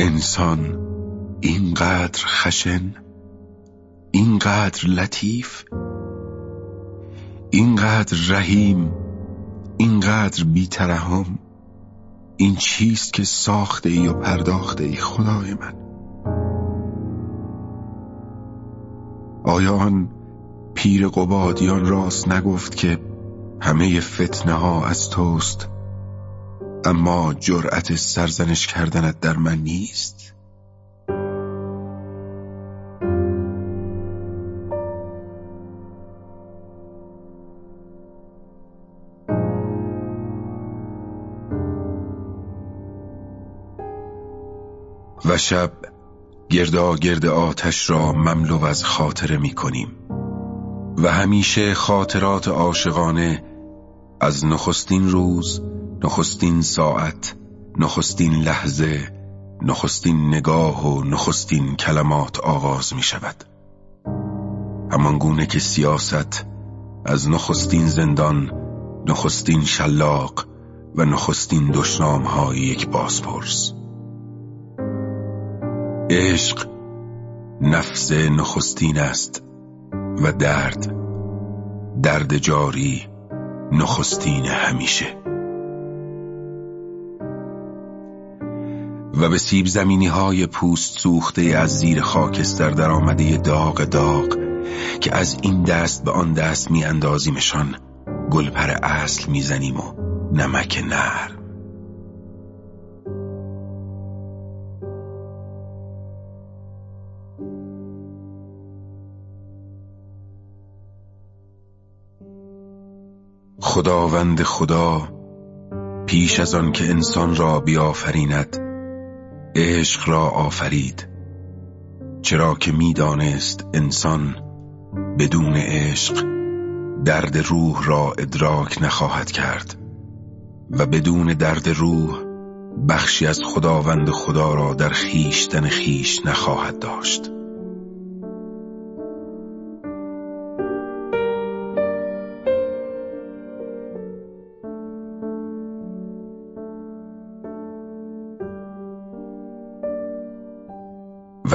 انسان اینقدر خشن اینقدر لطیف اینقدر رحیم اینقدر بیترحم این چیست که ساخته ای و پرداخته ای خدای من؟ آیا آن پیر قبادیان راست نگفت که همه فتنه ها از توست؟ اما جرأت سرزنش کردنت در من نیست؟ و شب گردا گرد آتش را مملو از خاطره می کنیم و همیشه خاطرات عاشقانه از نخستین روز نخستین ساعت نخستین لحظه نخستین نگاه و نخستین کلمات آغاز می شود همان گونه که سیاست از نخستین زندان نخستین شلاق و نخستین دشنام های یک بازپرس. عشق نفس نخستین است و درد درد جاری نخستین همیشه. و به سیب زمینی های پوست سوخته از زیر خاکستر در آمده داغ داغ که از این دست به آن دست می اندازیمشان گلپر اصل می‌زنیم و نمک نرم خداوند خدا پیش از آن که انسان را بیافریند عشق را آفرید. چرا که می‌دانست انسان بدون عشق درد روح را ادراک نخواهد کرد و بدون درد روح بخشی از خداوند خدا را در خیشتن خیش نخواهد داشت.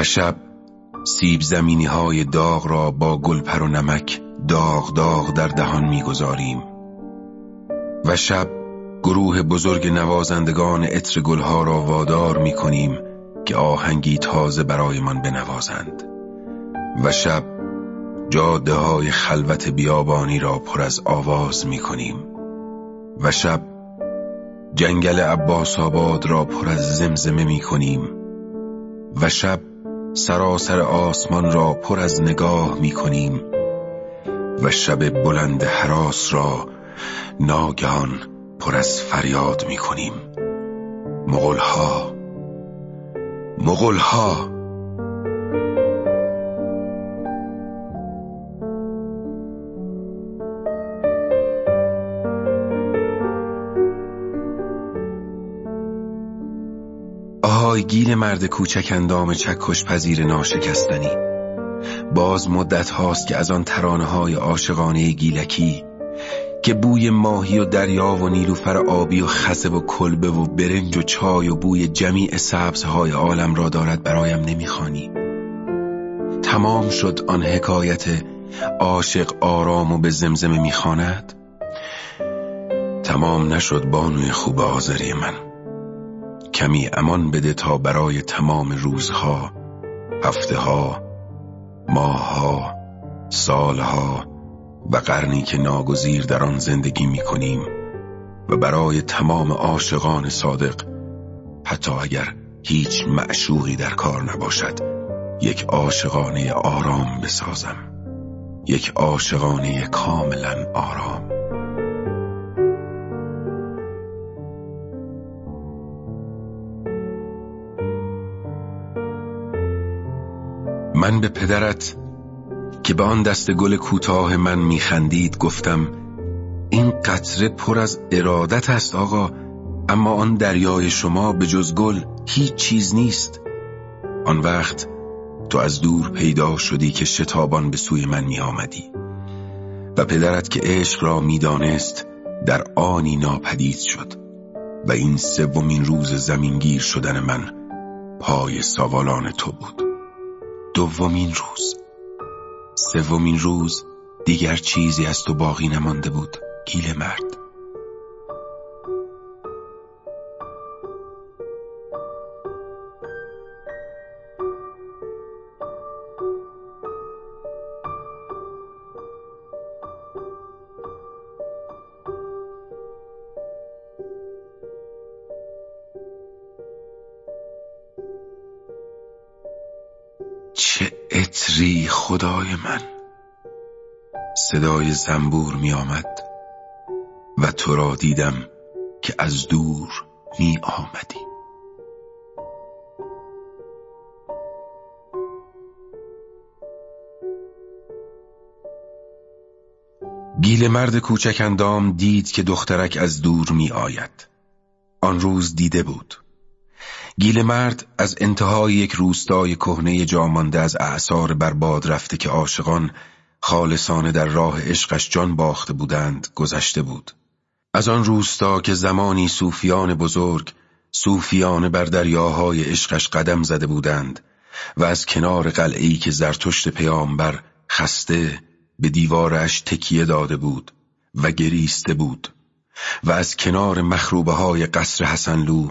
شب سیب زمینی های داغ را با گلپر و نمک داغ داغ در دهان می‌گذاریم. و شب گروه بزرگ نوازندگان عطر گلها را وادار می کنیم که آهنگی تازه برایمان بنوازند. و شب جاده های خلوت بیابانی را پر از آواز می کنیم و شب جنگل عباس آباد را پر از زمزمه می کنیم و شب سراسر آسمان را پر از نگاه می کنیم و شب بلند حراس را ناگهان پر از فریاد می کنیم مغلها مغلها آهای گیل مرد کوچک اندام چکش پذیر ناشکستنی. باز مدت هاست که از آن ترانه های عاشقانه گیلکی که بوی ماهی و دریا و نیلوفر آبی و خسب و کلبه و برنج و چای و بوی جمیع سبزهای عالم را دارد برایم نمی‌خوانی. تمام شد آن حکایت عاشق آرام و به زمزمه می‌خواند؟ تمام نشد بانوی خوب آذری من. کمی امان بده تا برای تمام روزها هفته ها ماهها سالها و قرنی که ناگزیر در آن زندگی می کنیم و برای تمام عاشقان صادق حتی اگر هیچ معشوقی در کار نباشد یک عاشقانه آرام بسازم یک عاشقانه کاملا آرام. من به پدرت که به آن دست گل کوتاه من میخندید گفتم این قطره پر از ارادت است آقا اما آن دریای شما به جز گل هیچ چیز نیست. آن وقت تو از دور پیدا شدی که شتابان به سوی من می آمدی و پدرت که عشق را می‌دانست در آنی ناپدید شد و این سومین روز زمینگیر شدن من پای سوالان تو بود. دومین روز. سومین روز دیگر چیزی از تو باقی نمانده بود گیل مرد. چه اتری خدای من. صدای زنبور می آمد و تو را دیدم که از دور می آمدی گیل مرد کوچک اندام دید که دخترک از دور می آید آن روز دیده بود. گیل مرد از انتهای یک روستای کهنه جامانده از اعثار برباد رفته که عاشقان خالصانه در راه عشقش جان باخته بودند گذشته بود. از آن روستا که زمانی صوفیان بزرگ صوفیانه بر دریاهای عشقش قدم زده بودند و از کنار قلعه‌ای که زرتشت پیامبر خسته به دیوارش تکیه داده بود و گریسته بود و از کنار مخروبه های قصر حسنلو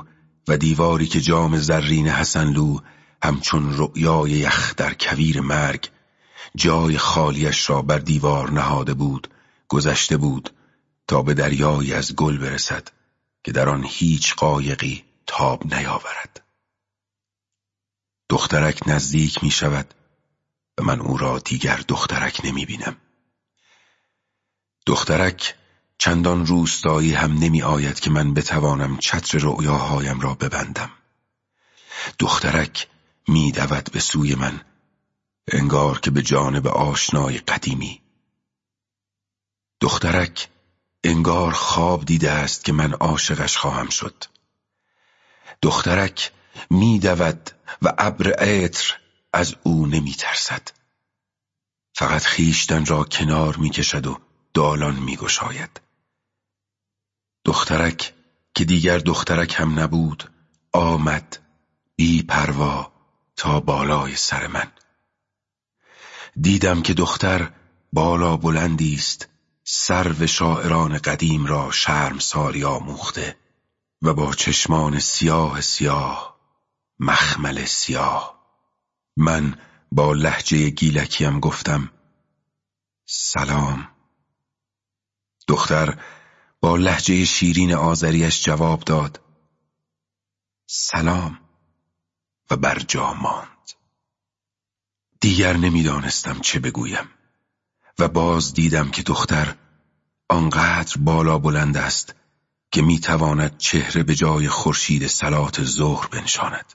و دیواری که جام زرین حسنلو همچون رؤیای یخ در کویر مرگ جای خالیش را بر دیوار نهاده بود گذشته بود تا به دریایی از گل برسد که در آن هیچ قایقی تاب نیاورد. دخترک نزدیک می شود و من او را دیگر دخترک نمی بینم. دخترک چندان روستایی هم نمی آید که من بتوانم چتر رؤیاهایم را ببندم. دخترک می دود به سوی من انگار که به جانب آشنای قدیمی. دخترک انگار خواب دیده است که من عاشقش خواهم شد. دخترک می دود و ابر عطر از او نمی ترسد. فقط خیشتن را کنار می کشد و دالان می گشاید. دخترک که دیگر دخترک هم نبود آمد بی پروا تا بالای سر من. دیدم که دختر بالا بلندی است سرو شاعران قدیم را شرم ساری آموخته و با چشمان سیاه سیاه مخمل سیاه. من با لحجه گیلکیم گفتم سلام. دختر با لحجه شیرین آذریش جواب داد. سلام و بر جا ماند. دیگر نمی‌دانستم چه بگویم و باز دیدم که دختر آنقدر بالا بلند است که می‌تواند چهره به جای خورشید سلات ظهر بنشاند.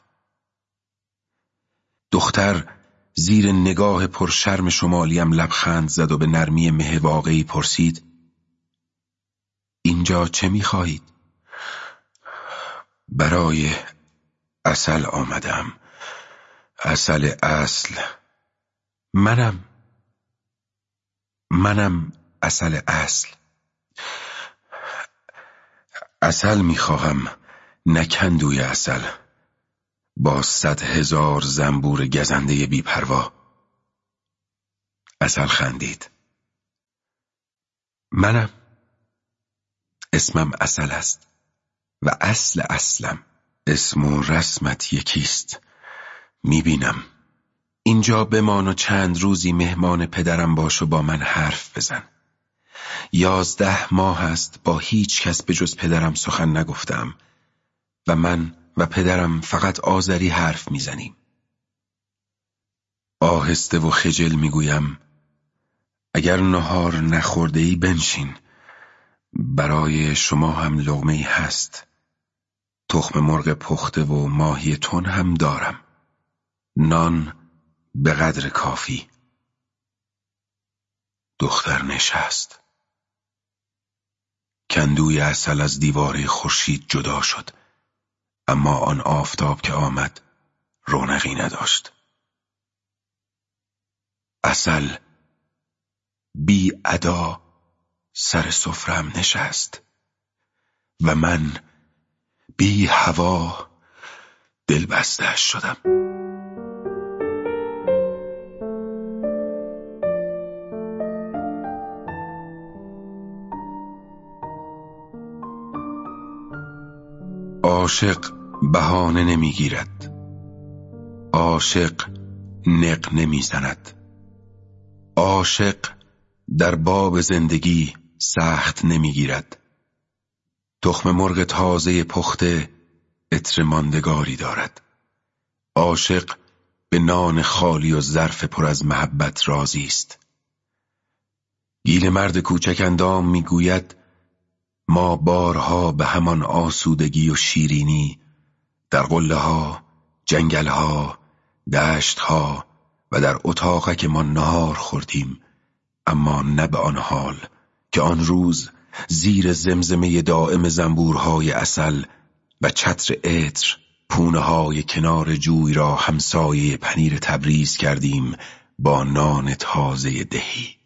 دختر زیر نگاه پرشرم شمالیم لبخند زد و به نرمی مه واقعی پرسید اینجا چه می‌خواهید؟ برای اصل آمدم. اصل اصل. منم. منم اصل اصل. اصل می‌خواهم نکندوی اصل با صد هزار زنبور گزنده بیپروا. اصل خندید. منم. اسمم اصل است و اصل اصلم اسم و رسمت یکیست. می‌بینم. اینجا بمان و چند روزی مهمان پدرم باش و با من حرف بزن. یازده ماه است با هیچ کس به جز پدرم سخن نگفتم و من و پدرم فقط آذری حرف می‌زنیم. آهسته و خجل می‌گویم اگر نهار نخورده ای بنشین. برای شما هم لغمه هست. تخم مرغ پخته و ماهی تون هم دارم. نان به قدر کافی. دختر نشست. کندوی اصل از دیواره خورشید جدا شد. اما آن آفتاب که آمد رونقی نداشت. اصل بی ادا سر سفرم نشست و من بی هوا دل بستش شدم. عاشق بهانه نمی‌گیرد. عاشق نق نمی‌زند. عاشق در باب زندگی سخت نمی‌گیرد. تخم مرغ تازه پخته عطر ماندگاری دارد. عاشق به نان خالی و ظرف پر از محبت راضی است. گیل مرد کوچک اندام می‌گوید ما بارها به همان آسودگی و شیرینی در قله ها، جنگل ها، دشت ها و در اتاقک ما نهار خوردیم اما نه به آن حال. که آن روز زیر زمزمه دائم زنبورهای اصل و چتر عطر پونه های کنار جوی را همسایه پنیر تبریز کردیم با نان تازه دهی.